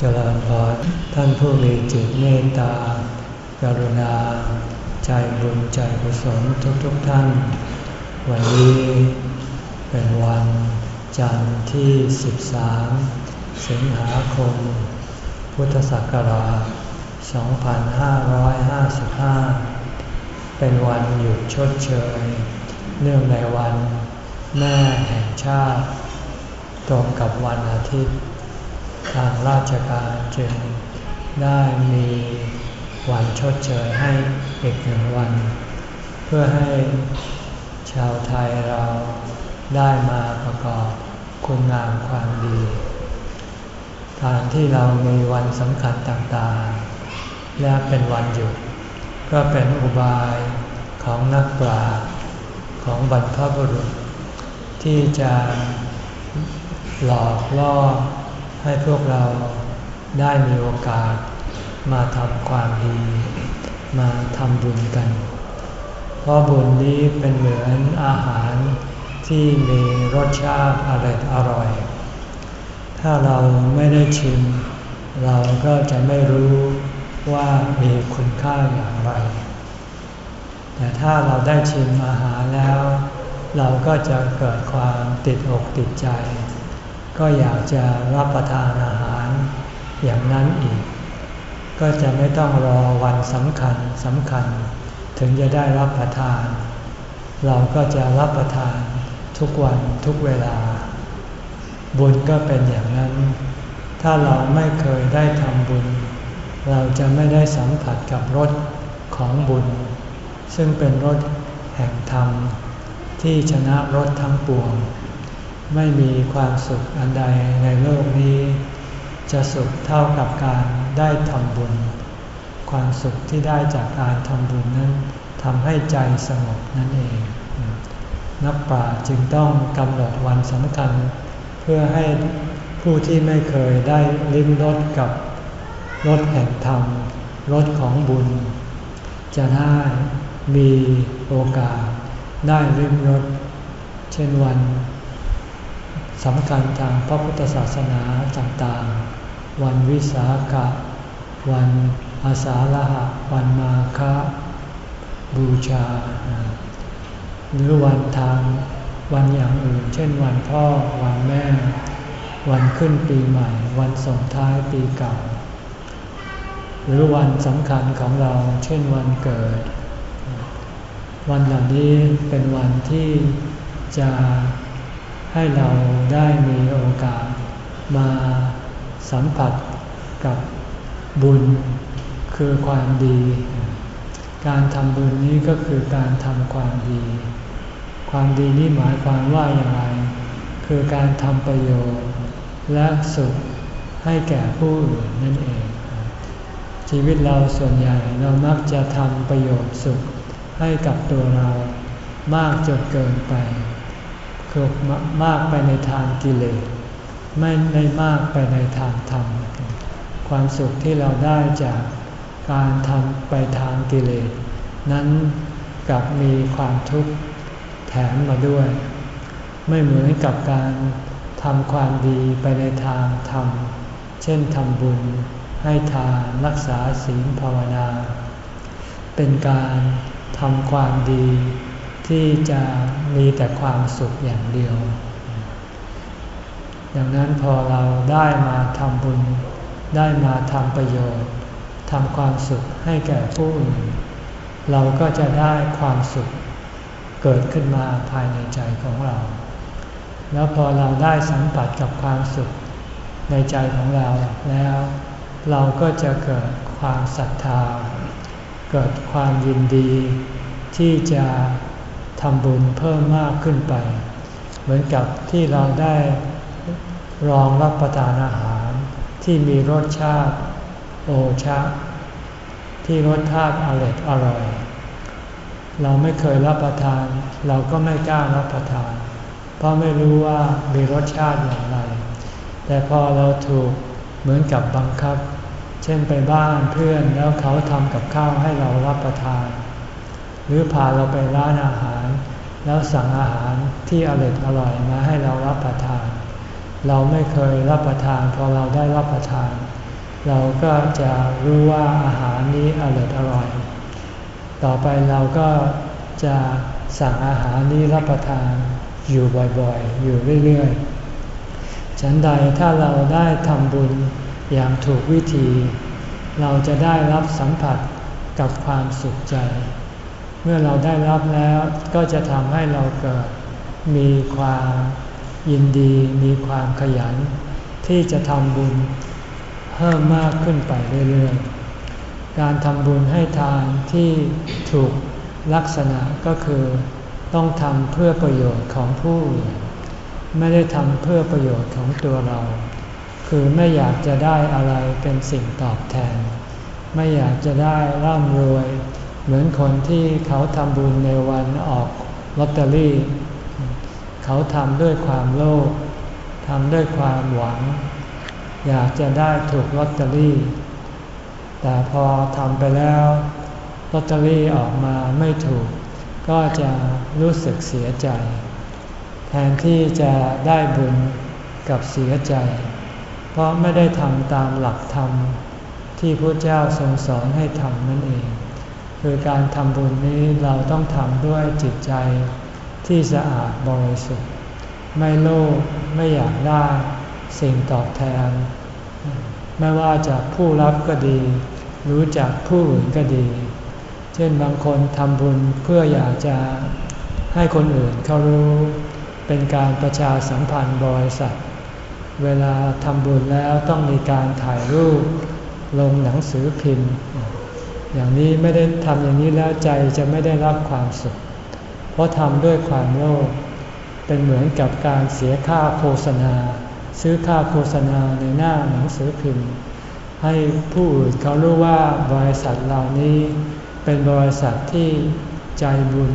เจริญพรท่านผู้มีจิตเมตตา กรุณา ใจบุญใจกุศลทุกๆทท่าน วันนี้เป็นวันจันทร์ที่ 13 สิงหาคม พุทธศักราช 2555 เป็นวันหยุดชดเชย เนื่องในวันแม่แห่งชาติ ตรงกับวันอาทิตย์ ทางราชการจึงได้มีวันชดเชยให้อีกหนึ่งวัน เพื่อให้ชาวไทยเราได้มาประกอบคุณงามความดี การที่เรามีวันสำคัญต่างๆ และเป็นวันหยุด ก็เป็นอุบายของนักปราชญ์ของบรรพบุรุษ ที่จะหลอกล่อ ให้พวกเราได้มีโอกาสมาทำความดี มาทำบุญกัน เพราะบุญนี้เป็นเหมือนอาหารที่มีรสชาติอร่อยอร่อย ถ้าเราไม่ได้ชิม เราก็จะไม่รู้ว่ามีคุณค่าอย่างไร แต่ถ้าเราได้ชิมอาหารแล้ว เราก็จะเกิดความติดอกติดใจ ก็อยากจะรับประทานอาหารอย่างนั้นอีก ก็จะไม่ต้องรอวันสำคัญสำคัญ ถึงจะได้รับประทาน เราก็จะรับประทานทุกวันทุกเวลา บุญก็เป็นอย่างนั้น ถ้าเราไม่เคยได้ทำบุญ เราจะไม่ได้สัมผัสกับรสของบุญ ซึ่งเป็นรสแห่งธรรมที่ชนะรสทั้งปวง ไม่มีความสุขอันใดในโลกนี้ จะสุขเท่ากับการได้ทำบุญ ความสุขที่ได้จากการทำบุญนั้นทำให้ใจสงบนั่นเอง นักปราชญ์จึงต้องกำหนดวันสำคัญ เพื่อให้ผู้ที่ไม่เคยได้ลิ้มรสกับรสแห่งธรรมรสของบุญ จะได้มีโอกาสได้ลิ้มรสเช่นวัน สำคัญทางพระพุทธศาสนาต่างๆ วันวิสาขะ วันอาสาฬหะ วันมาฆะบูชา หรือวันทางวันอย่างอื่น เช่นวันพ่อ วันแม่ วันขึ้นปีใหม่ วันส่งท้ายปีเก่า หรือวันสำคัญของเรา เช่นวันเกิด วันเหล่านี้เป็นวันที่จะ ให้เราได้มีโอกาสมาสัมผัสกับบุญคือความดี การทำบุญนี้ก็คือการทำความดี ความดีนี้หมายความว่าอย่างไร คือการทำประโยชน์ และสุขให้แก่ผู้อื่นนั่นเอง ชีวิตเราส่วนใหญ่เรามักจะทำประโยชน์สุขให้กับตัวเรามากจนเกินไป คือมากไปในทางกิเลสไม่ได้มากไปในทางธรรม ความสุขที่เราได้จากการทำไปทางกิเลส นั้นกับมีความทุกข์แถมมาด้วย ไม่เหมือนกับการทำความดีไปในทางธรรม เช่นทำบุญให้ทานรักษาศีลภาวนา เป็นการทำความดี ที่จะมีแต่ความสุขอย่างเดียว ดังนั้นพอเราได้มาทำบุญ ได้มาทำประโยชน์ทำความสุขให้แก่ผู้อื่น เราก็จะได้ความสุขเกิดขึ้นมาภายในใจของเรา แล้วพอเราได้สัมผัสกับความสุขในใจของเราแล้ว เราก็จะเกิดความศรัทธา เกิดความยินดีที่จะ ทำบุญเพิ่มมากขึ้นไป เหมือนกับที่เราได้รองรับประทานอาหาร ที่มีรสชาติโอชะ ที่รสชาติอร่อยอร่อย เราไม่เคยรับประทาน เราก็ไม่กล้ารับประทาน เพราะไม่รู้ว่ามีรสชาติอย่างไร แต่พอเราถูกเหมือนกับบังคับ เช่นไปบ้านเพื่อนแล้วเขาทำกับข้าวให้เรารับประทาน หรือพาเราไปร้านอาหาร แล้วสั่งอาหารที่อร่อยอร่อยมาให้เรารับประทาน เราไม่เคยรับประทานพอเราได้รับประทาน เราก็จะรู้ว่าอาหารนี้อร่อยอร่อย ต่อไปเราก็จะสั่งอาหารนี้รับประทานอยู่บ่อยๆ อยู่เรื่อยๆ ฉันใดถ้าเราได้ทำบุญอย่างถูกวิธี เราจะได้รับสัมผัสกับความสุขใจ มื่อเราได้รับแล้วก็จะทำให้เราเกิดมีความยินดีมีความขยัน ที่จะทำบุญเพิ่มมากขึ้นไปเรื่อยๆ การทำบุญให้ทานที่ถูกลักษณะก็คือ ต้องทำเพื่อประโยชน์ของผู้อื่นไม่ได้ทำเพื่อประโยชน์ของตัวเรา คือไม่อยากจะได้อะไรเป็นสิ่งตอบแทน ไม่อยากจะได้ร่ำรวย เหมือนคนที่เขาทำบุญในวันออกลอตเตอรี่ เขาทำด้วยความโลภทำด้วยความหวัง อยากจะได้ถูกลอตเตอรี่ แต่พอทำไปแล้วลอตเตอรี่ออกมาไม่ถูก ก็จะรู้สึกเสียใจ แทนที่จะได้บุญกับเสียใจ เพราะไม่ได้ทำตามหลักธรรมที่พระเจ้าทรงสอนให้ทำนั่นเอง คือการทำบุญนี้เราต้องทำด้วยจิตใจที่สะอาดบริสุทธิ์ ไม่โลภไม่อยากได้สิ่งตอบแทน ไม่ว่าจากผู้รับก็ดี รู้จักผู้อื่นก็ดี เช่นบางคนทำบุญเพื่ออยากจะให้คนอื่นเขารู้ เป็นการประชาสัมพันธ์บริษัท เวลาทำบุญแล้วต้องมีการถ่ายรูป ลงหนังสือพิมพ์ อย่างนี้ไม่ได้ทำอย่างนี้แล้วใจจะไม่ได้รับความสุข เพราะทำด้วยความโลภเป็นเหมือนกับการเสียค่าโฆษณา ซื้อค่าโฆษณาในหน้าหนังสือพิมพ์ ให้ผู้อื่นเขารู้ว่าบริษัทเหล่านี้เป็นบริษัทที่ใจบุญ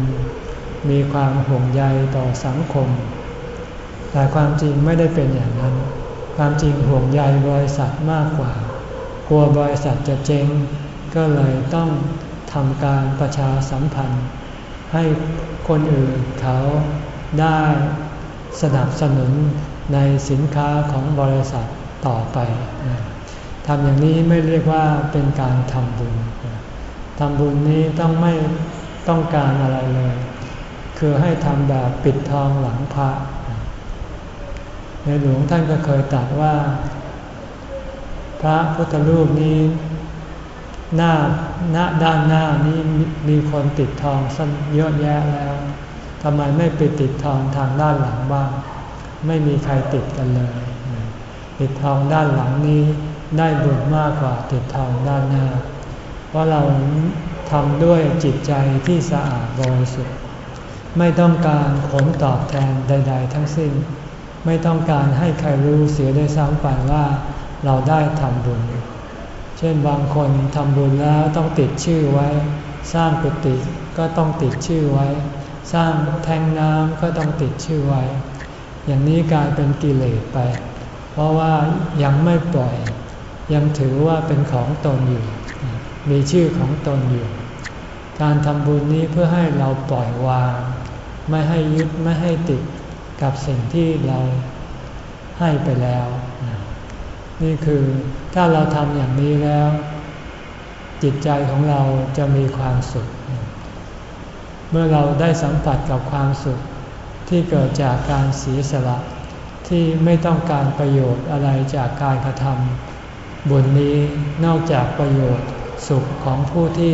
มีความห่วงใยต่อสังคม แต่ความจริงไม่ได้เป็นอย่างนั้น ความจริงห่วงใยบริษัทมากกว่า กลัวบริษัทจะเจ๊ง ก็เลยต้องทำการประชาสัมพันธ์ ให้คนอื่นเขาได้สนับสนุนในสินค้าของบริษัทต่อไปทำอย่างนี้ไม่เรียกว่าเป็นการทำบุญทำบุญนี้ต้องไม่ต้องการอะไรเลย คือให้ทำแบบปิดทองหลังพระ ในหลวงท่านก็เคยตรัสว่า พระพุทธรูปนี้ หน้าหน้าด้านหน้านี้มีคนติดทองสั้นเยอะแยะแล้วทำไมไม่ไปติดทองทางด้านหลังบ้าง ไม่มีใครติดกันเลย ติดทองด้านหลังนี้ได้บุญมากกว่าติดทองด้านหน้า เพราะเราทำด้วยจิตใจที่สะอาดบริสุทธิ์ไม่ต้องการผลตอบแทนใด ๆ ทั้งสิ้น ไม่ต้องการให้ใครรู้เสียได้ซ้ำไปว่าเราได้ทำบุญ ช่นบางคนทำบุญแล้วต้องติดชื่อไว้ สร้างกุฏิก็ต้องติดชื่อไว้ สร้างแทงน้ำก็ต้องติดชื่อไว้ อย่างนี้กลายเป็นกิเลสไป เพราะว่ายังไม่ปล่อย ยังถือว่าเป็นของตนอยู่ มีชื่อของตนอยู่ การทำบุญนี้เพื่อให้เราปล่อยวาง ไม่ให้ยึดไม่ให้ติดกับสิ่งที่เราให้ไปแล้ว นี่คือถ้าเราทำอย่างนี้แล้ว จิตใจของเราจะมีความสุข เมื่อเราได้สัมผัสกับความสุขที่เกิดจากการเสียสละที่ไม่ต้องการประโยชน์อะไรจากการกระทำบุญนี้นอกจากประโยชน์สุขของผู้ที่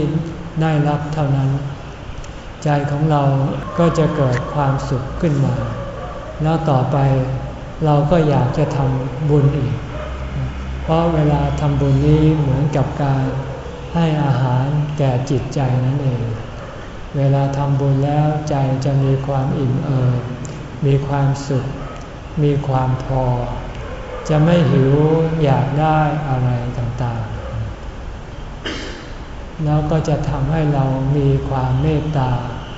ได้รับเท่านั้น ใจของเราก็จะเกิดความสุขขึ้นมา แล้วต่อไปเราก็อยากจะทำบุญอีก เพราะเวลาทำบุญนี้เหมือนกับการให้อาหารแก่จิตใจนั่นเอง เวลาทำบุญแล้วใจจะมีความอิ่มเอิบมีความสุข มีความพอ จะไม่หิวอยากได้อะไรต่างๆ แล้วก็จะทำให้เรามีความเมตตา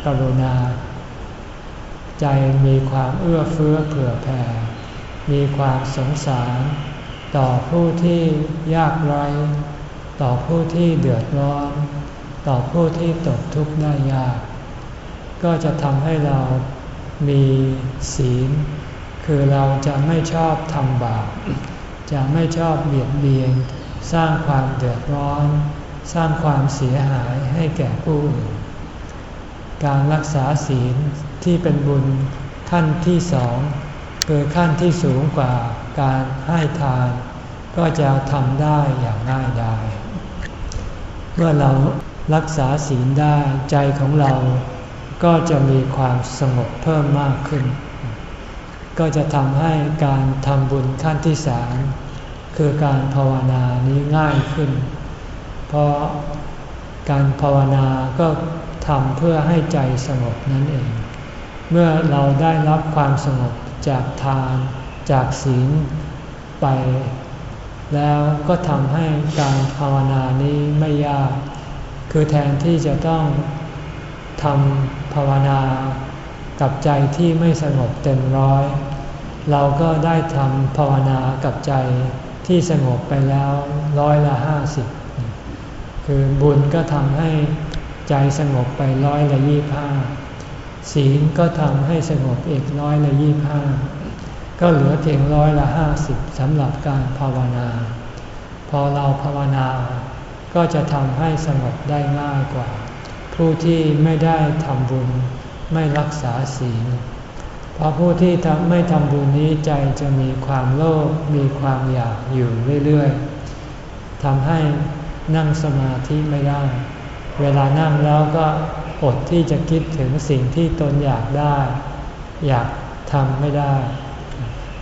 กรุณา ใจมีความเอื้อเฟื้อเผื่อแผ่ มีความสงสาร ต่อผู้ที่ยากไร้ ต่อผู้ที่เดือดร้อน ต่อผู้ที่ตกทุกข์ได้ยาก ก็จะทำให้เรามีศีล คือเราจะไม่ชอบทำบาป จะไม่ชอบเบียดเบียน สร้างความเดือดร้อน สร้างความเสียหายให้แก่ผู้อื่นการรักษาศีลที่เป็นบุญขั้นที่สอง คือขั้นที่สูงกว่าการให้ทาน ก็จะทำได้อย่างง่ายดายเมื่อเรารักษาศีลได้ใจของเราก็จะมีความสงบเพิ่มมากขึ้น ก็จะทำให้การทำบุญขั้นที่สามคือการภาวนานี้ง่ายขึ้น เพราะการภาวนาก็ทำเพื่อให้ใจสงบนั่นเอง เมื่อเราได้รับความสงบ จากทาน จากศีลไป แล้วก็ทำให้การภาวนานี้ไม่ยาก คือแทนที่จะต้องทำภาวนากับใจที่ไม่สงบเต็มร้อย เราก็ได้ทำภาวนากับใจที่สงบไปแล้วร้อยละห้าสิบคือบุญก็ทำให้ใจสงบไปร้อยละยี่ห้า ศีลก็ทำให้สงบอีกร้อยละยี่ห้าก็เหลือเพียงร้อยละห้าสิบสำหรับการภาวนา พอเราภาวนา ก็จะทำให้สงบได้ง่ายกว่า ผู้ที่ไม่ได้ทำบุญไม่รักษาศีลเพราะผู้ที่ไม่ทำบุญนี้ใจจะมีความโลภมีความอยากอยู่เรื่อยๆทำให้นั่งสมาธิไม่ได้ เวลานั่งแล้วก็ อดที่จะคิดถึงสิ่งที่ตนอยากได้ อยากทำไม่ได้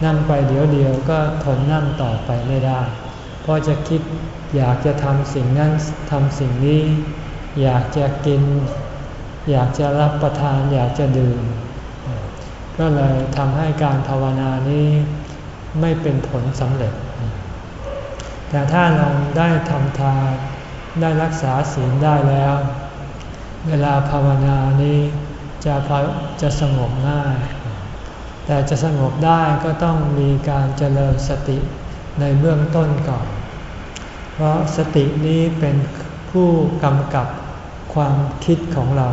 นั่งไปเดี๋ยวเดียวก็ทนนั่งต่อไปไม่ได้ เพราะจะคิดอยากจะทำสิ่งนั้นทำสิ่งนี้ อยากจะกิน อยากจะรับประทาน อยากจะดื่ม ก็เลยทำให้การภาวนานี้ไม่เป็นผลสำเร็จ แต่ถ้าเราได้ทำทานได้รักษาศีลได้แล้ว เวลาภาวนานี้จะจะสงบง่าย แต่จะสงบได้ก็ต้องมีการเจริญสติในเบื้องต้นก่อน เพราะสตินี้เป็นผู้กำกับความคิดของเรา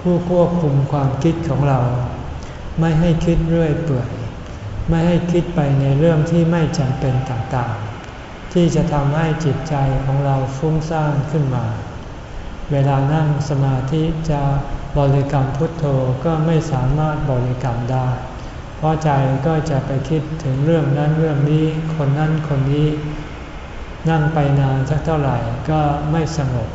ผู้ควบคุมความคิดของเรา ไม่ให้คิดเรื่อยเปื่อย ไม่ให้คิดไปในเรื่องที่ไม่จำเป็นต่างๆ ที่จะทำให้จิตใจของเราฟุ้งซ่านขึ้นมา เวลานั่งสมาธิจะบริกรรมพุทโธก็ไม่สามารถบริกรรมได้ เพราะใจก็จะไปคิดถึงเรื่องนั้นเรื่องนี้ คนนั้นคนนี้ นั่งไปนานสักเท่าไหร่ก็ไม่สงบ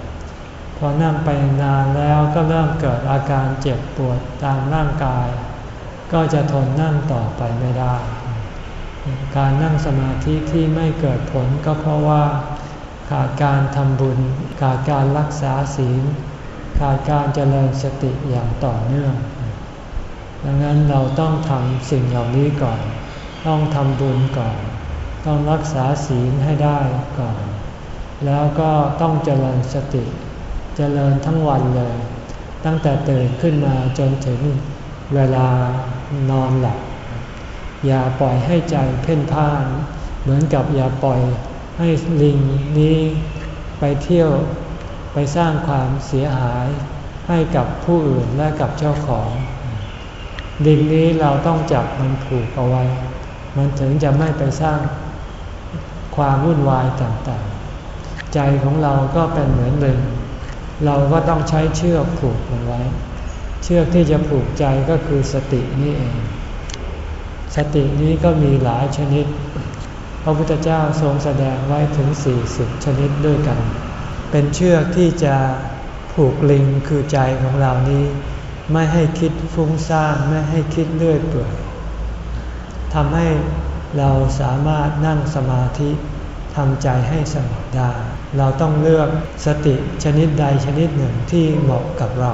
พอนั่งไปนานแล้วก็เริ่มเกิดอาการเจ็บปวดตามร่างกาย ก็จะทนนั่งต่อไปไม่ได้ การนั่งสมาธิที่ไม่เกิดผลก็เพราะว่า ขาดการทำบุญ ขาดการรักษาศีล ขาดการเจริญสติอย่างต่อเนื่อง ดังนั้นเราต้องทำสิ่งเหล่านี้ก่อน ต้องทำบุญก่อน ต้องรักษาศีลให้ได้ก่อน แล้วก็ต้องเจริญสติ เจริญทั้งวันเลย ตั้งแต่ตื่นขึ้นมาจนถึงเวลานอนหลับ อย่าปล่อยให้ใจเพ่นพ่าน เหมือนกับอย่าปล่อย ให้ลิงนี้ไปเที่ยวไปสร้างความเสียหายให้กับผู้อื่นและกับเจ้าของ ลิงนี้เราต้องจับมันผูกเอาไว้ มันถึงจะไม่ไปสร้างความวุ่นวายต่างๆ ใจของเราก็เป็นเหมือนลิงเราก็ต้องใช้เชือกผูกมันไว้ เชือกที่จะผูกใจก็คือสตินี่เอง สตินี้ก็มีหลายชนิด ระพุทธเจ้าทรงแสดงไว้ถึง 40 ชนิดด้วยกัน เป็นเชือกที่จะผูกลิงคือใจของเรานี้ ไม่ให้คิดฟุ้งซ่านไม่ให้คิดเลื่อยเปื่อยทำให้เราสามารถนั่งสมาธิทำใจให้สงบได้ เราต้องเลือกสติชนิดใดชนิดหนึ่งที่เหมาะกับเรา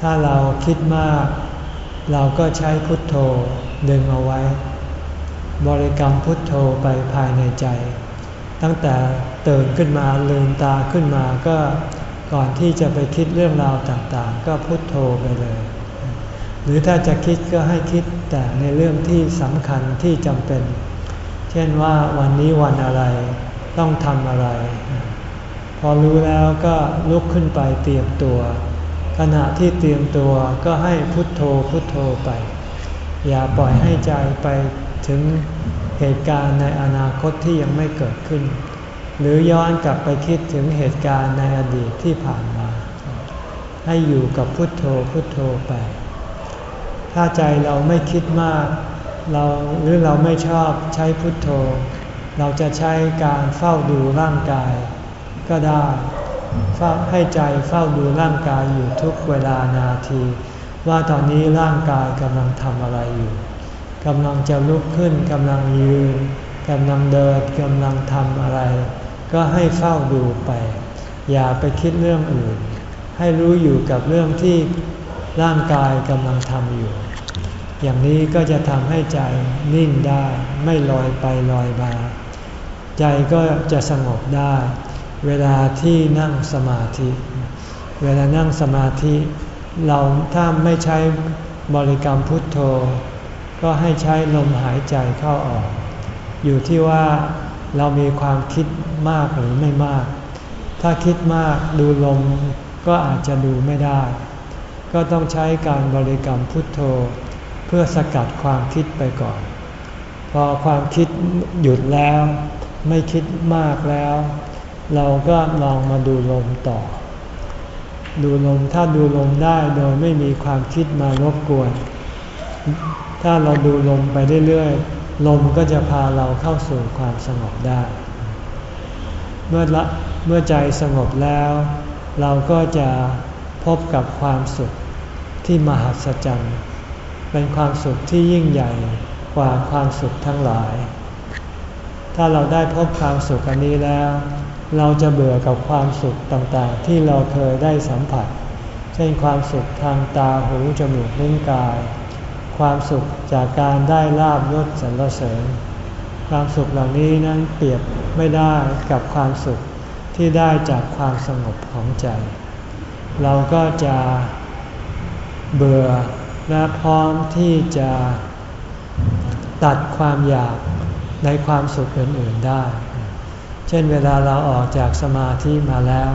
ถ้าเราคิดมาก เราก็ใช้พุทโธดึงเอาไว้ บริกรรมพุทโธไปภายในใจ ตั้งแต่ตื่นขึ้นมาลืมตาขึ้นมาก็ก่อนที่จะไปคิดเรื่องราวต่างๆ ก็พุทโธไปเลย หรือถ้าจะคิดก็ให้คิดแต่ในเรื่องที่สำคัญที่จำเป็น เช่นว่าวันนี้วันอะไรต้องทำอะไร พอรู้แล้วก็ลุกขึ้นไปเตรียมตัว ขณะที่เตรียมตัวก็ให้พุทโธพุทโธไป อย่าปล่อยให้ใจไป ถึงเหตุการณ์ในอนาคตที่ยังไม่เกิดขึ้น หรือย้อนกลับไปคิดถึงเหตุการณ์ในอดีตที่ผ่านมา ให้อยู่กับพุทโธพุทโธไป ถ้าใจเราไม่คิดมากเราหรือเราไม่ชอบใช้พุทโธ เราจะใช้การเฝ้าดูร่างกาย ก็ได้เฝ้าให้ใจเฝ้าดูร่างกายอยู่ทุกเวลานาที ว่าตอนนี้ร่างกายกำลังทำอะไรอยู่ กำลังจะลุกขึ้นกำลังยืนกำลังเดินกำลังทำอะไร ก็ให้เฝ้าดูไป อย่าไปคิดเรื่องอื่น ให้รู้อยู่กับเรื่องที่ร่างกายกำลังทำอยู่ อย่างนี้ก็จะทำให้ใจนิ่งได้ไม่ลอยไปลอยมา ใจก็จะสงบได้ เวลาที่นั่งสมาธิ เวลานั่งสมาธิ เราถ้าไม่ใช้บริกรรมพุทโธ ก็ให้ใช้ลมหายใจเข้าออก อยู่ที่ว่าเรามีความคิดมากหรือไม่มาก ถ้าคิดมากดูลมก็อาจจะดูไม่ได้ ก็ต้องใช้การบริกรรมพุทโธ เพื่อสกัดความคิดไปก่อน พอความคิดหยุดแล้ว ไม่คิดมากแล้ว เราก็ลองมาดูลมต่อ ดูลมถ้าดูลมได้โดยไม่มีความคิดมารบกวน ถ้าเราดูลมไปเรื่อยๆ ลมก็จะพาเราเข้าสู่ความสงบได้ เมื่อละเมื่อใจสงบแล้ว เราก็จะพบกับความสุขที่มหัศจรรย์ เป็นความสุขที่ยิ่งใหญ่กว่าความสุขทั้งหลาย ถ้าเราได้พบความสุขอันนี้แล้ว เราจะเบื่อกับความสุขต่างๆ ที่เราเคยได้สัมผัส เช่นความสุขทางตาหูจมูกลิ้นกาย ความสุขจากการได้ลาบยศสรรเสริญ ความสุขเหล่านี้นั้นเปรียบไม่ได้กับความสุขที่ได้จากความสงบของใจ เราก็จะเบื่อและพร้อมที่จะตัดความอยากในความสุขอื่นๆได้ เช่นเวลาเราออกจากสมาธิมาแล้ว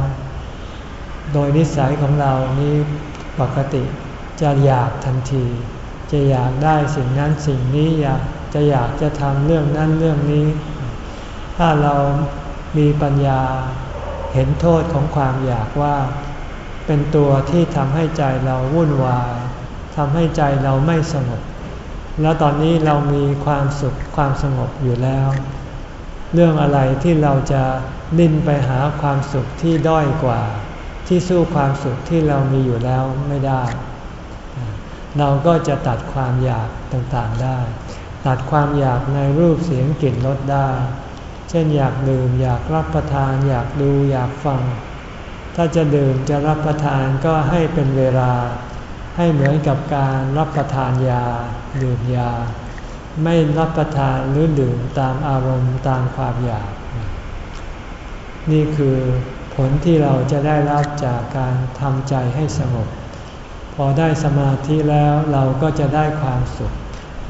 โดยนิสัยของเรานี้ปกติจะอยากทันที จะอยากได้สิ่งนั้นสิ่งนี้อยากจะอยากจะทำเรื่องนั้นเรื่องนี้ ถ้าเรามีปัญญาเห็นโทษของความอยากว่า เป็นตัวที่ทำให้ใจเราวุ่นวายทำให้ใจเราไม่สงบ แล้วตอนนี้เรามีความสุขความสงบอยู่แล้ว เรื่องอะไรที่เราจะดิ้นไปหาความสุขที่ด้อยกว่า ที่สู้ความสุขที่เรามีอยู่แล้วไม่ได้ เราก็จะตัดความอยากต่างๆได้ ตัดความอยากในรูปเสียงกลิ่นรสได้ เช่นอยากดื่มอยากรับประทาน อยากดูอยากฟัง ถ้าจะดื่มจะรับประทานก็ให้เป็นเวลา ให้เหมือนกับการรับประทานยา ดื่มยา ไม่รับประทานหรือดื่มตามอารมณ์ตามความอยาก นี่คือผลที่เราจะได้รับจากการทำใจให้สงบ พอได้สมาธิแล้วเราก็จะได้ความสุข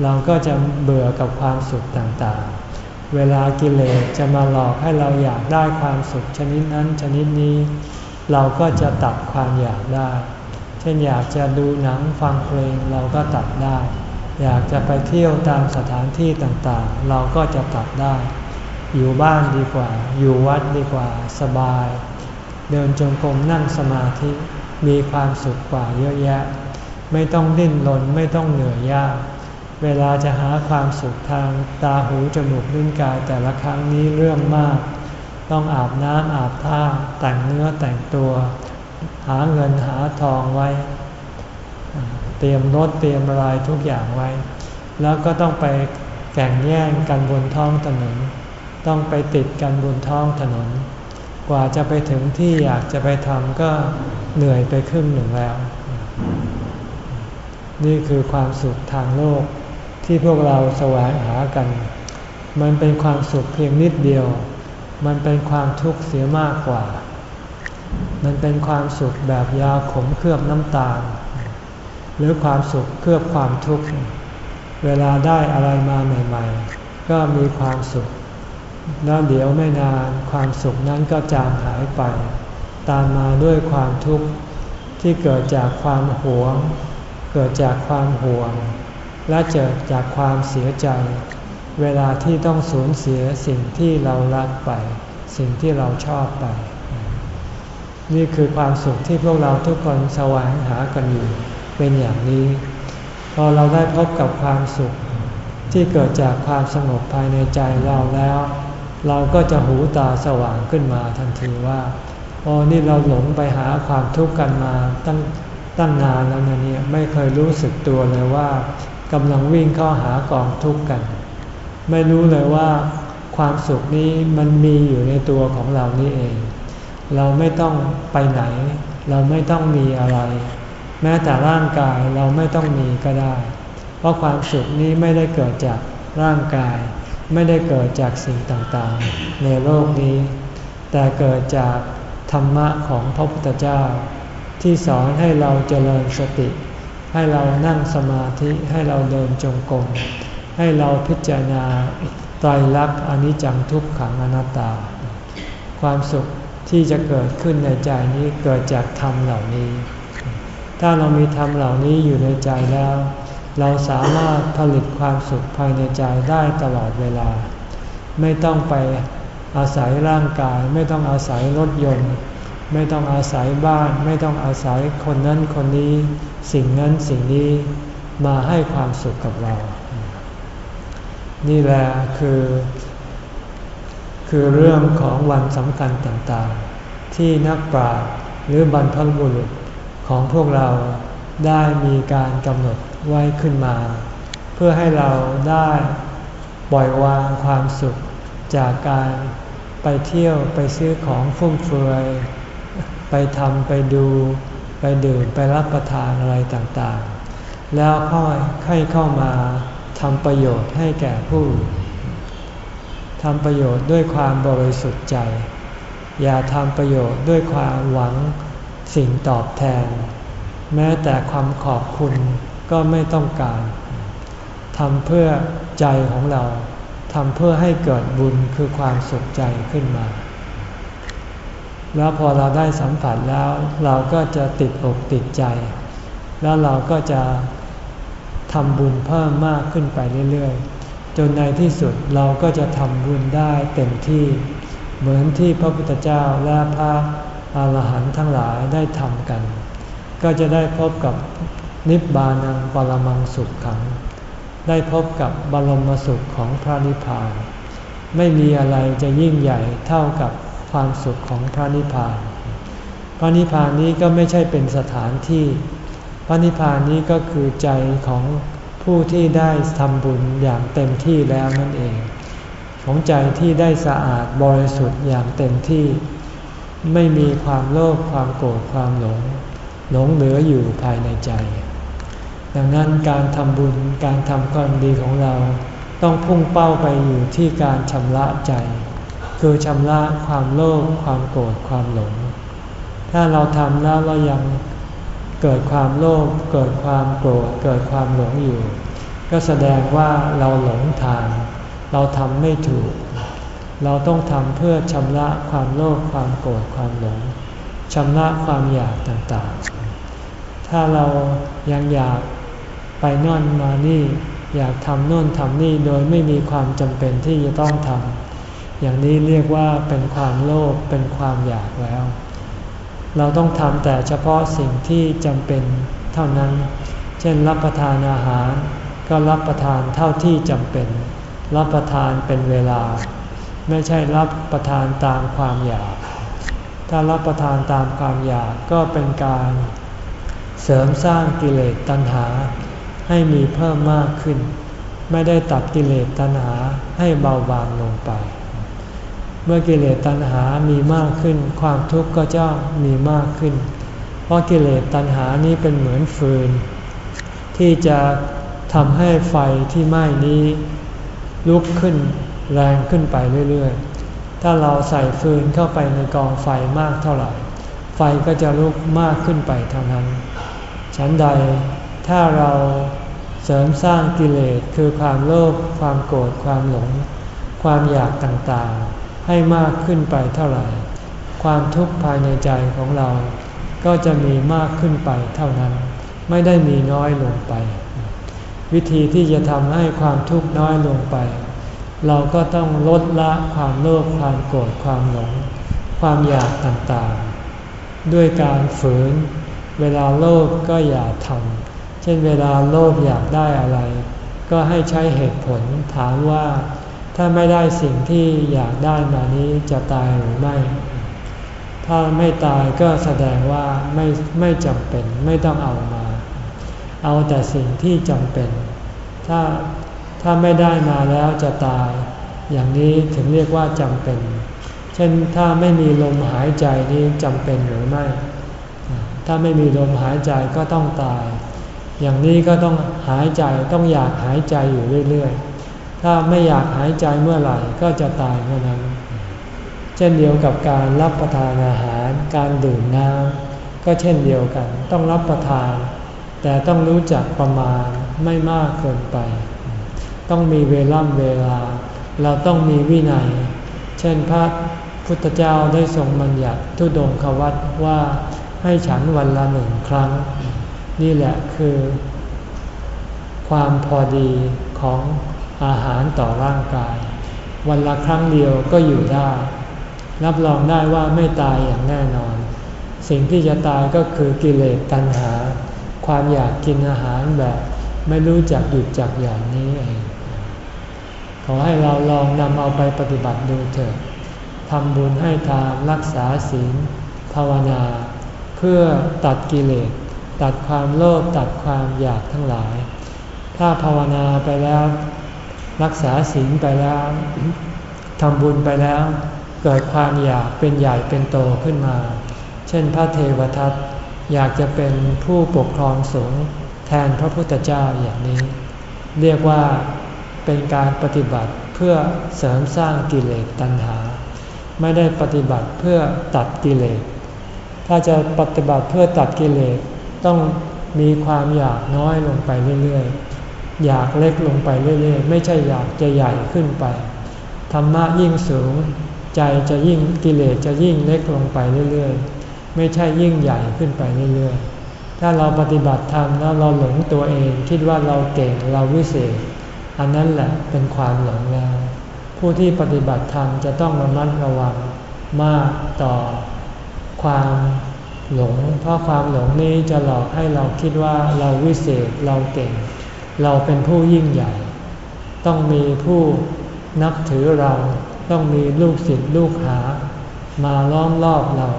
เราก็จะเบื่อกับความสุขต่างๆ เวลากิเลสจะมาหลอกให้เราอยากได้ความสุขชนิดนั้นชนิดนี้ เราก็จะตัดความอยากได้ เช่นอยากจะดูหนังฟังเพลงเราก็ตัดได้ อยากจะไปเที่ยวตามสถานที่ต่างๆ เราก็จะตัดได้ อยู่บ้านดีกว่า อยู่วัดดีกว่า สบาย เดินจงกรมนั่งสมาธิ มีความสุขกว่าเยอะแยะ ไม่ต้องดิ้นรนไม่ต้องเหนื่อยยาก เวลาจะหาความสุขทางตาหูจมูกลิ้นกายแต่ละครั้งนี้เรื่องมาก ต้องอาบน้ำอาบท่าแต่งเนื้อแต่งตัว หาเงินหาทองไว้ เตรียมรถเตรียมอะไรทุกอย่างไว้ แล้วก็ต้องไปแข่งแย่งกันบนท้องถนน ต้องไปติดกันบนท้องถนน กว่าจะไปถึงที่อยากจะไปทำก็เหนื่อยไปครึ่งหนึ่งแล้ว นี่คือความสุขทางโลกที่พวกเราแสวงหากัน มันเป็นความสุขเพียงนิดเดียว มันเป็นความทุกข์เสียมากกว่า มันเป็นความสุขแบบยาขมเคลือบน้ำตาล หรือความสุขเคลือบความทุกข์ เวลาได้อะไรมาใหม่ ๆ ก็มีความสุข แล้วเดี๋ยวไม่นานความสุขนั้นก็จางหายไป ตามมาด้วยความทุกข์ที่เกิดจากความหวง เกิดจากความห่วง และเกิดจากความเสียใจ เวลาที่ต้องสูญเสียสิ่งที่เรารักไป สิ่งที่เราชอบไป นี่คือความสุขที่พวกเราทุกคนแสวงหากันอยู่เป็นอย่างนี้ พอเราได้พบกับความสุขที่เกิดจากความสงบภายในใจเราแล้ว เราก็จะหูตาสว่างขึ้นมาทันทีว่าโอ้นี่เราหลงไปหาความทุกข์กันมาตั้งตั้งนานแล้วเนี่ยไม่เคยรู้สึกตัวเลยว่ากำลังวิ่งเข้าหากองทุกข์กัน ไม่รู้เลยว่าความสุขนี้มันมีอยู่ในตัวของเรานี่เอง เราไม่ต้องไปไหน เราไม่ต้องมีอะไร แม้แต่ร่างกายเราไม่ต้องมีก็ได้ เพราะความสุขนี้ไม่ได้เกิดจากร่างกาย ไม่ได้เกิดจากสิ่งต่างๆ ในโลกนี้ แต่เกิดจากธรรมะของพระพุทธเจ้า ที่สอนให้เราเจริญสติ ให้เรานั่งสมาธิให้เราเดินจงกรมให้เราพิจารณาไตรลักษณ์อนิจจังทุกขังอนัตตา ความสุขที่จะเกิดขึ้นในใจนี้เกิดจากธรรมเหล่านี้ ถ้าเรามีธรรมเหล่านี้อยู่ในใจแล้ว เราสามารถผลิตความสุขภายในใจได้ตลอดเวลา ไม่ต้องไปอาศัยร่างกาย ไม่ต้องอาศัยรถยนต์ ไม่ต้องอาศัยบ้าน ไม่ต้องอาศัยคนนั้นคนนี้ สิ่งนั้นสิ่งนี้มาให้ความสุขกับเรา นี่แหละคือ คือเรื่องของวันสำคัญต่างๆ ที่นักปราชญ์หรือบรรพบุรุษของพวกเราได้มีการกำหนด ไว้ขึ้นมา เพื่อให้เราได้ปล่อยวางความสุขจากการไปเที่ยวไปซื้อของฟุ่มเฟือย ไปทำไปดูไปดื่มไปรับประทานอะไรต่างๆ แล้วค่อยให้เข้ามาทำประโยชน์ให้แก่ผู้ทำประโยชน์ด้วยความบริสุทธิ์ใจ อย่าทำประโยชน์ด้วยความหวังสิ่งตอบแทน แม้แต่ความขอบคุณ ก็ไม่ต้องการทำเพื่อใจของเราทำเพื่อให้เกิดบุญคือความสุขใจขึ้นมา แล้วพอเราได้สัมผัสแล้วเราก็จะติดอกติดใจ แล้วเราก็จะทำบุญเพิ่มมากขึ้นไปเรื่อยๆ จนในที่สุดเราก็จะทำบุญได้เต็มที่ เหมือนที่พระพุทธเจ้าและพระอาหารหันต์ทั้งหลายได้ทำกัน ก็จะได้พบกับ นิบานังปรมังสุขขัง ได้พบกับบรมสุขของพระนิพพาน ไม่มีอะไรจะยิ่งใหญ่เท่ากับความสุขของพระนิพพาน พระนิพพานนี้ก็ไม่ใช่เป็นสถานที่ พระนิพพานนี้ก็คือใจของผู้ที่ได้ทำบุญอย่างเต็มที่แล้วนั่นเอง ของใจที่ได้สะอาดบริสุทธิ์อย่างเต็มที่ ไม่มีความโลภความโกรธความหลง หลงเหลืออยู่ภายในใจ ดังนั้นการทำบุญการทำความดีของเรา ต้องพุ่งเป้าไปอยู่ที่การชำระใจ คือชำระความโลภความโกรธความหลง ถ้าเราทำแล้วเรายังเกิดความโลภเกิดความโกรธเกิดความหลงอยู่ ก็แสดงว่าเราหลงทาง เราทำไม่ถูก เราต้องทำเพื่อชำระความโลภความโกรธความหลงชำระความอยากต่างๆ ถ้าเรายังอยาก ไปนอนมานี่ อยากทำโน่นทำนี่โดยไม่มีความจำเป็นที่จะต้องทำอย่างนี้เรียกว่าเป็นความโลภเป็นความอยากแล้ว เราต้องทำแต่เฉพาะสิ่งที่จำเป็นเท่านั้น เช่นรับประทานอาหาร ก็รับประทานเท่าที่จำเป็น รับประทานเป็นเวลา ไม่ใช่รับประทานตามความอยาก ถ้ารับประทานตามความอยากก็เป็นการเสริมสร้างกิเลสตัณหา ให้มีเพิ่มมากขึ้น ไม่ได้ตัดกิเลสตัณหาให้เบาบางลงไป เมื่อกิเลสตัณหามีมากขึ้น ความทุกข์ก็จะมีมากขึ้น เพราะกิเลสตัณหานี้เป็นเหมือนฟืน ที่จะทำให้ไฟที่ไหม้นี้ ลุกขึ้นแรงขึ้นไปเรื่อยๆ ถ้าเราใส่ฟืนเข้าไปในกองไฟมากเท่าไหร่ ไฟก็จะลุกมากขึ้นไปเท่านั้น ฉันใด ถ้าเราเสริมสร้างกิเลสคือความโลภความโกรธความหลง ความอยากต่างๆ ให้มากขึ้นไปเท่าไหร่ ความทุกข์ภายในใจของเรา ก็จะมีมากขึ้นไปเท่านั้น ไม่ได้มีน้อยลงไป วิธีที่จะทำให้ความทุกข์น้อยลงไป เราก็ต้องลดละความโลภความโกรธความหลง ความอยากต่างๆ ด้วยการฝืน เวลาโลภก็อย่าทำ ช่นเวลาโลภอยากได้อะไร ก็ให้ใช้เหตุผลถามว่า ถ้าไม่ได้สิ่งที่อยากได้มานี้จะตายหรือไม่ ถ้าไม่ตายก็แสดงว่าไม่ไม่จำเป็นไม่ต้องเอามา เอาแต่สิ่งที่จำเป็น ถ้าถ้าไม่ได้มาแล้วจะตาย อย่างนี้ถึงเรียกว่าจำเป็น เช่นถ้าไม่มีลมหายใจนี้จำเป็นหรือไม่ ถ้าไม่มีลมหายใจก็ต้องตาย อย่างนี้ก็ต้องหายใจต้องอยากหายใจอยู่เรื่อยๆ ถ้าไม่อยากหายใจเมื่อไหร่ก็จะตายเมื่อนั้น เช่นเดียวกับการรับประทานอาหาร การดื่มน้ำก็เช่นเดียวกัน ต้องรับประทาน แต่ต้องรู้จักประมาณไม่มากเกินไป ต้องมีเวล่ำเวลา เราต้องมีวินัย เช่นพระพุทธเจ้าได้ทรงบัญญัติทุดงควัตว่าให้ฉันวันละหนึ่งครั้ง นี่แหละคือ ความพอดีของอาหารต่อร่างกาย วันละครั้งเดียวก็อยู่ได้ รับรองได้ว่าไม่ตายอย่างแน่นอน สิ่งที่จะตายก็คือกิเลสตัณหา ความอยากกินอาหารแบบไม่รู้จักหยุดจักอย่างนี้เอง ขอให้เราลองนำเอาไปปฏิบัติดูเถิดทำบุญให้ทานรักษาศีลภาวนา เพื่อตัดกิเลส ตัดความโลภตัดความอยากทั้งหลาย ถ้าภาวนาไปแล้ว รักษาศีลไปแล้วทำบุญไปแล้ว เกิดความอยากเป็นใหญ่เป็นโตขึ้นมา เช่นพระเทวทัตอยากจะเป็นผู้ปกครองสงฆ์แทนพระพุทธเจ้าอย่างนี้ เรียกว่าเป็นการปฏิบัติเพื่อเสริมสร้างกิเลสตัณหา ไม่ได้ปฏิบัติเพื่อตัดกิเลส ถ้าจะปฏิบัติเพื่อตัดกิเลส ต้องมีความอยากน้อยลงไปเรื่อยๆ อยากเล็กลงไปเรื่อยๆ ไม่ใช่อยากจะใหญ่ขึ้นไป ธรรมะยิ่งสูง ใจจะยิ่งกิเลสจะยิ่งเล็กลงไปเรื่อยๆ ไม่ใช่ยิ่งใหญ่ขึ้นไปเรื่อยๆ ถ้าเราปฏิบัติธรรมแล้วเราหลงตัวเองคิดว่าเราเก่งเราวิเศษ อันนั้นแหละเป็นความหลงแล้ว ผู้ที่ปฏิบัติธรรมจะต้องระมัดระวังมากต่อความ หลง เพราะความหลงนี้จะหลอกให้เราคิดว่าเราวิเศษเราเก่ง เราเป็นผู้ยิ่งใหญ่ ต้องมีผู้นับถือเราต้องมีลูกศิษย์ลูกหา มาล้อมรอบเรา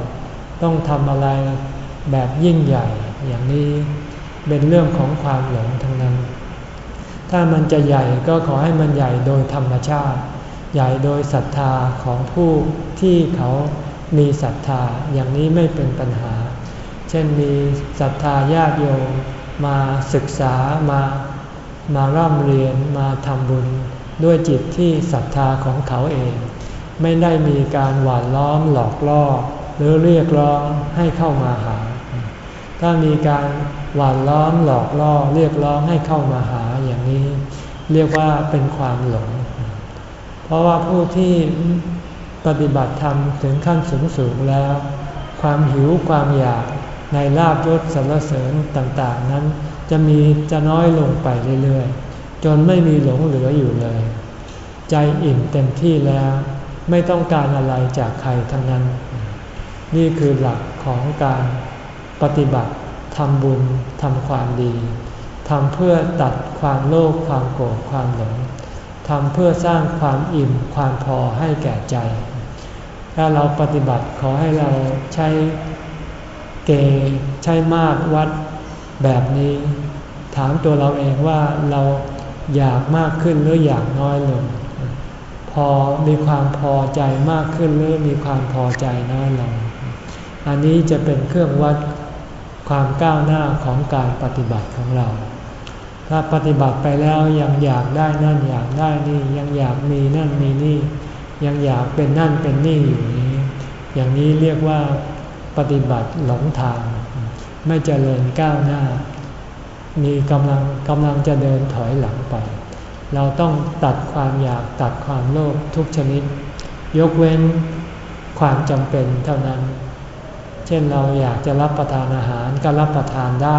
ต้องทำอะไรแบบยิ่งใหญ่อย่างนี้เป็นเรื่องของความหลงทั้งนั้น ถ้ามันจะใหญ่ก็ขอให้มันใหญ่โดยธรรมชาติ ใหญ่โดยศรัทธาของผู้ที่เขา มีศรัทธาอย่างนี้ไม่เป็นปัญหา เช่นมีศรัทธาญาติโยมมาศึกษามามาร่ำเรียนมาทำบุญด้วยจิตที่ศรัทธาของเขาเอง ไม่ได้มีการหวานล้อมหลอกล่อ หรือเรียกร้องให้เข้ามาหา ถ้ามีการหวานล้อมหลอกล่อเรียกร้องให้เข้ามาหาอย่างนี้ เรียกว่าเป็นความหลง เพราะว่าผู้ที่ ปฏิบัติธรรมถึงขั้นสูงสูงแล้ว ความหิวความอยากในลาบยศสรรเสริญต่างๆ นั้น จะมีจะน้อยลงไปเรื่อยๆ จนไม่มีหลงเหลืออยู่เลย ใจอิ่มเต็มที่แล้ว ไม่ต้องการอะไรจากใครทั้งนั้น นี่คือหลักของการปฏิบัติทำบุญทำความดีทำเพื่อตัดความโลภความโกรธความหลงทำเพื่อสร้างความอิ่มความพอให้แก่ใจ ถ้าเราปฏิบัติขอให้เราใช้เกใช้มากวัดแบบนี้ ถามตัวเราเองว่าเราอยากมากขึ้นหรืออยากน้อยลง พอมีความพอใจมากขึ้นหรือมีความพอใจน้อยลง อันนี้จะเป็นเครื่องวัดความก้าวหน้าของการปฏิบัติของเรา ถ้าปฏิบัติไปแล้วยังอยากได้นั่นอยากได้นี่ยังอยากมีนั่นมีนี่ ยังอยากเป็นนั่นเป็นนี่อยู่นี้ อย่างนี้เรียกว่าปฏิบัติหลงทาง ไม่เจริญก้าวหน้า มีกำลังกำลังจะเดินถอยหลังไป เราต้องตัดความอยากตัดความโลภทุกชนิด ยกเว้นความจำเป็นเท่านั้น เช่นเราอยากจะรับประทานอาหารก็รับประทานได้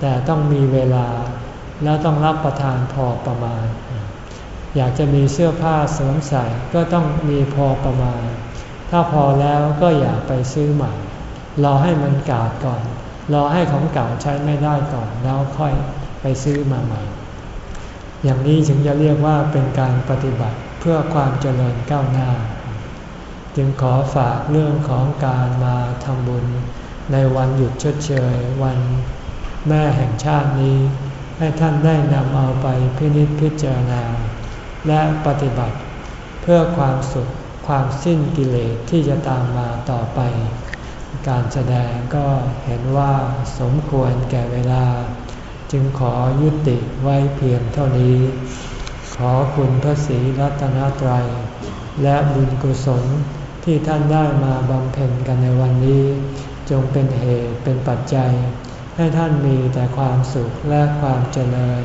แต่ต้องมีเวลาแล้วต้องรับประทานพอประมาณ อยากจะมีเสื้อผ้าสวมใส่ก็ต้องมีพอประมาณ ถ้าพอแล้วก็อย่าไปซื้อใหม่ รอให้มันกาดก่อน รอให้ของเก่าใช้ไม่ได้ก่อน แล้วค่อยไปซื้อมาใหม่ อย่างนี้ถึงจะเรียกว่าเป็นการปฏิบัติเพื่อความเจริญก้าวหน้า จึงขอฝากเรื่องของการมาทำบุญ ในวันหยุดชดเชย วันแม่แห่งชาตินี้ ให้ท่านได้นำเอาไปพินิจพิจารณา และปฏิบัติ เพื่อความสุขความสิ้นกิเลสที่จะตามมาต่อไป การแสดงก็เห็นว่าสมควรแก่เวลา จึงขอยุติไว้เพียงเท่านี้ ขอคุณพระศรีรัตนตรัย และบุญกุศลที่ท่านได้มาบำเพ็ญกันในวันนี้ จงเป็นเหตุเป็นปัจจัย ให้ท่านมีแต่ความสุขและความเจริญ